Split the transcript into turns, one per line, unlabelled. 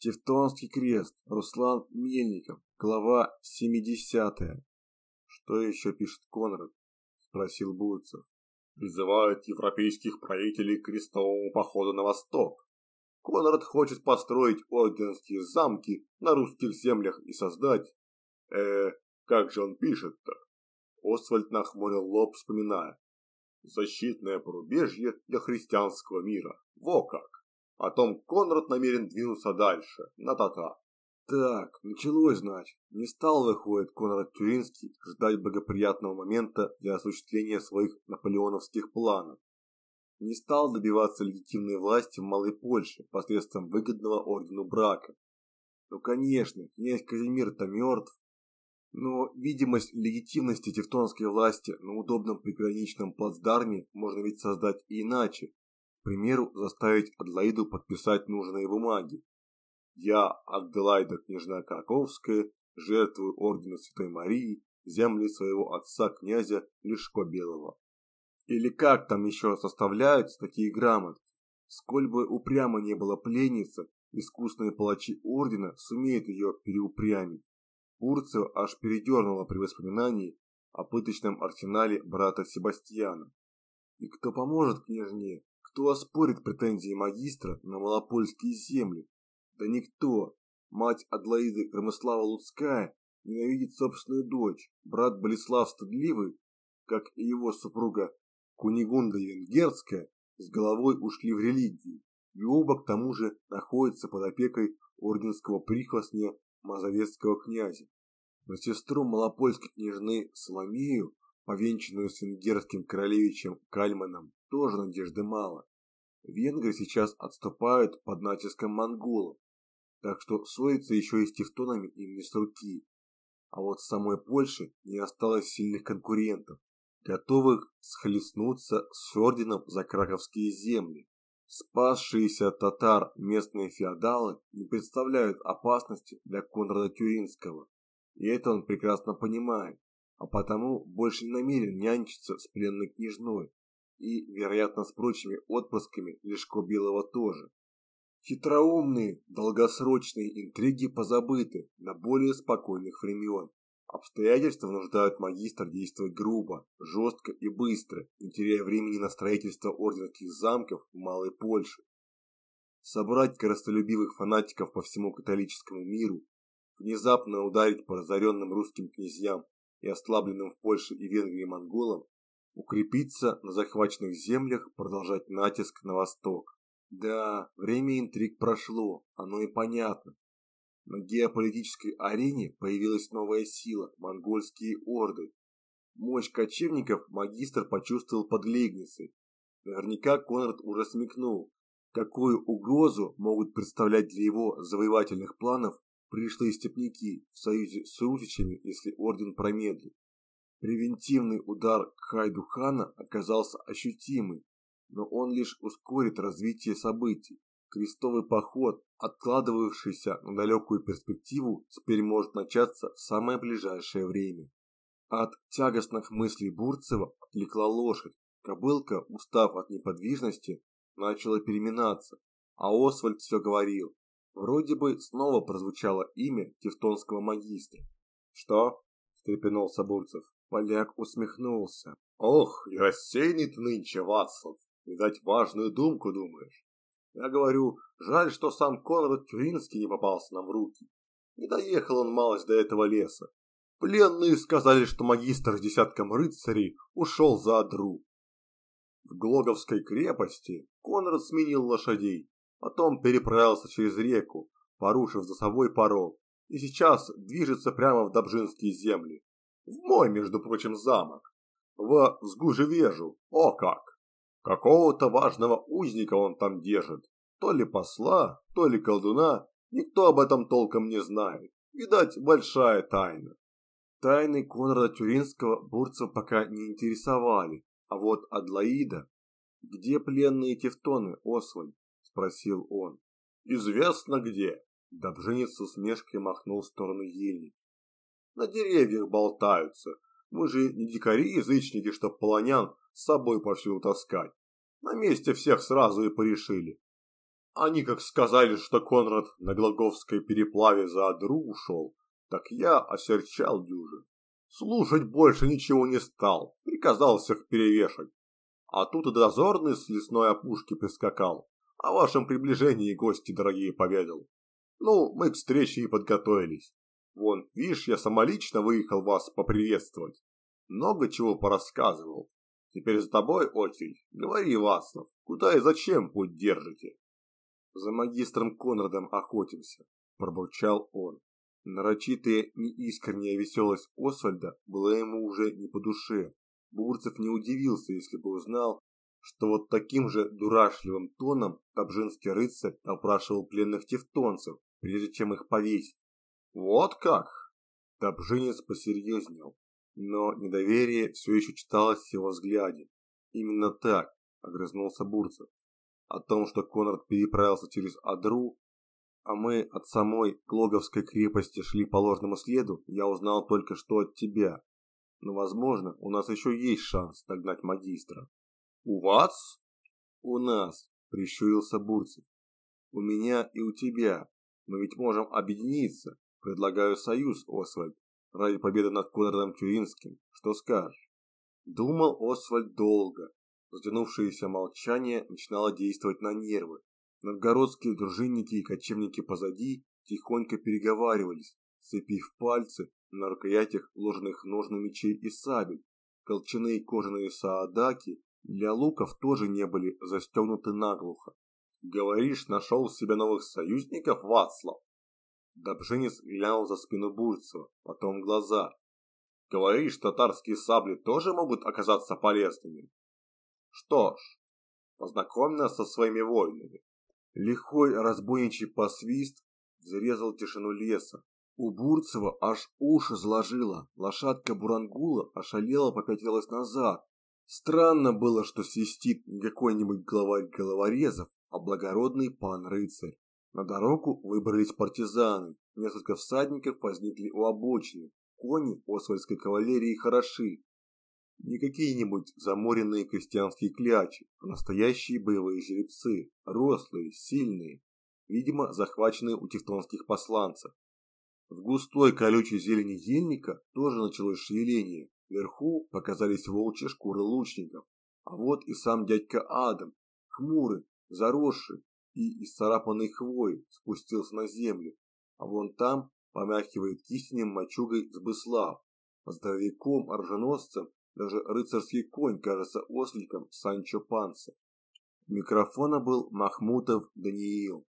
Тевтонский крест, Руслан Мельников, глава 70 Что еще пишет Конрад? Спросил Бурцев.
Призывает европейских правителей к крестовому походу на восток. Конрад хочет построить орденские замки на русских землях и создать... Э, как же он пишет-то? Освальд нахмурил лоб, вспоминая. Защитное порубежье для христианского мира. Во как! Потом Конрад намерен двинуться дальше, на Тата.
Так, началось, значит. Не стал, выходит, Конрад Тюринский ждать благоприятного момента для осуществления своих наполеоновских планов. Не стал добиваться легитимной власти в Малой Польше посредством выгодного ордену брака. Ну, конечно, князь Казимир-то мертв. Но видимость легитимности тевтонской власти на удобном приграничном плацдарме можно ведь создать и иначе, примеру, заставить Адлаиду подписать нужные бумаги. Я, Аделаида княжна Краковская, жертвую ордена Святой Марии, земли своего отца князя Лешко Белого. Или как там еще составляются такие грамоты? Сколь бы упрямо не была пленница, искусные палачи ордена сумеют ее переупрямить. Урцева аж передернула при воспоминании о пыточном арсенале брата Себастьяна. И кто поможет княжне, кто оспорит претензии магистра на малопольские земли? Да никто. Мать Адлаиды Громыслава Луцкая ненавидит собственную дочь. Брат Болеслав Стыдливый, как и его супруга Кунигунда Венгерская, с головой ушли в религию. И оба к тому же находятся под опекой орденского прихвостня Мазовецкого князя. На сестру малопольской княжны Соломею, повенчанную с венгерским королевичем Кальманом, тоже надежды мало. Венгры сейчас отступают под натиском монголов, так что ссориться еще и с тевтонами им не с руки. А вот в самой Польше не осталось сильных конкурентов, готовых схлестнуться с орденом за краковские земли. Спасшиеся от татар местные феодалы не представляют опасности для Конрада Тюринского, и это он прекрасно понимает, а потому больше не намерен нянчиться с пленной княжной, и, вероятно, с прочими отпрысками Лешко Белого тоже. Хитроумные, долгосрочные интриги позабыты на более спокойных времен. Обстоятельства вынуждают магистра действовать грубо, жестко и быстро, не теряя времени на строительство орденских замков в Малой Польше. Собрать коростолюбивых фанатиков по всему католическому миру, внезапно ударить по разоренным русским князьям и ослабленным в Польше и Венгрии монголам укрепиться на захваченных землях, продолжать натиск на восток. Да, время интриг прошло, оно и понятно. На геополитической арене появилась новая сила – монгольские орды. Мощь кочевников магистр почувствовал под Лейгницей. Наверняка Конрад уже смекнул, какую угрозу могут представлять для его завоевательных планов пришлые степняки в союзе с русичами, если орден промедлит. Превентивный удар Хайдухана оказался ощутимый, но он лишь ускорит развитие событий. Крестовый поход, откладывавшийся на далекую перспективу, теперь может начаться в самое ближайшее время. От тягостных мыслей Бурцева отвлекла лошадь. Кобылка, устав от неподвижности, начала переминаться, а Освальд все говорил. Вроде бы снова прозвучало имя тевтонского магистра. «Что?» – встрепенулся Бурцев. Поляк усмехнулся.
«Ох, и рассеянный нынче, Вацлав. Видать, важную думку думаешь. Я говорю, жаль, что сам Конрад Тюринский не попался нам в руки. Не доехал он малость до этого леса. Пленные сказали, что магистр с десятком рыцарей ушел за Адру. В Глоговской крепости Конрад сменил лошадей, потом переправился через реку, порушив за собой порог, и сейчас движется прямо в Добжинские земли. В мой, между прочим, замок. В Сгужевежу. О как! Какого-то важного узника он там держит. То ли посла, то ли колдуна. Никто об этом толком не знает. Видать, большая тайна.
Тайны Конрада Тюринского Бурцев пока не интересовали. А вот Адлаида... «Где пленные тевтоны, Освальд?» – спросил он.
«Известно где».
Добженец с усмешкой махнул в сторону ельник
на деревьях болтаются. Мы же не дикари-язычники, чтоб полонян с собой повсюду таскать. На месте всех сразу и порешили. Они как сказали, что Конрад на Глаговской переплаве за Адру ушел, так я осерчал дюже. Слушать больше ничего не стал, приказал всех перевешать. А тут и дозорный с лесной опушки прискакал. О вашем приближении гости дорогие поведал. Ну, мы к встрече и подготовились. Вон, видишь, я самолично выехал вас поприветствовать. Много чего порассказывал. Теперь за тобой очередь. Говори, Васлов, куда и зачем путь держите?
За магистром Конрадом охотимся, пробурчал он. Нарочитая неискренняя веселость Освальда была ему уже не по душе. Бурцев не удивился, если бы узнал, что вот таким же дурашливым тоном Добжинский рыцарь опрашивал пленных тевтонцев, прежде чем их повесить.
Вот как?
Добжинец посерьезнел, но недоверие все еще читалось в его взгляде. Именно так, огрызнулся Бурцев. О том, что Конрад переправился через Адру, а мы от самой Клоговской крепости шли по ложному следу, я узнал только что от тебя. Но, возможно, у нас еще есть шанс догнать магистра.
У вас?
У нас, прищурился Бурцев. У меня и у тебя. Мы ведь можем объединиться. Предлагаю союз, Освальд, ради победы над Конрадом Тюринским. Что скажешь? Думал Освальд долго. Затянувшееся молчание начинало действовать на нервы. Новгородские дружинники и кочевники позади тихонько переговаривались, сцепив пальцы на рукоятях ложных ножны мечей и сабель. Колчаные кожаные саадаки для луков тоже не были застегнуты наглухо.
«Говоришь, нашел себе новых союзников, Вацлав?»
Добженец глянул за спину Бурцева, потом глаза.
«Говоришь, татарские сабли тоже могут оказаться полезными?» «Что ж, познакомь нас со своими воинами».
Лихой разбойничий посвист зарезал тишину леса, у Бурцева аж уши заложило, лошадка Бурангула ошалела попятилась назад. Странно было, что свистит не какой-нибудь главарь головорезов, а благородный пан-рыцарь. На дорогу выбрались партизаны, несколько всадников возникли у обочины, кони освальдской кавалерии хороши. Не какие-нибудь заморенные крестьянские клячи, а настоящие боевые жеребцы, рослые, сильные, видимо, захваченные у тевтонских посланцев. В густой колючей зелени ельника тоже началось шевеление. Вверху показались волчьи шкуры лучников. А вот и сам дядька Адам, хмурый, заросший и исцарапанный хвой, спустился на землю. А вон там помахивает кистенем мачугой Сбыслав. А здоровяком, оруженосцем, даже рыцарский конь кажется осликом Санчо Панса. Микрофона был Махмутов Даниил.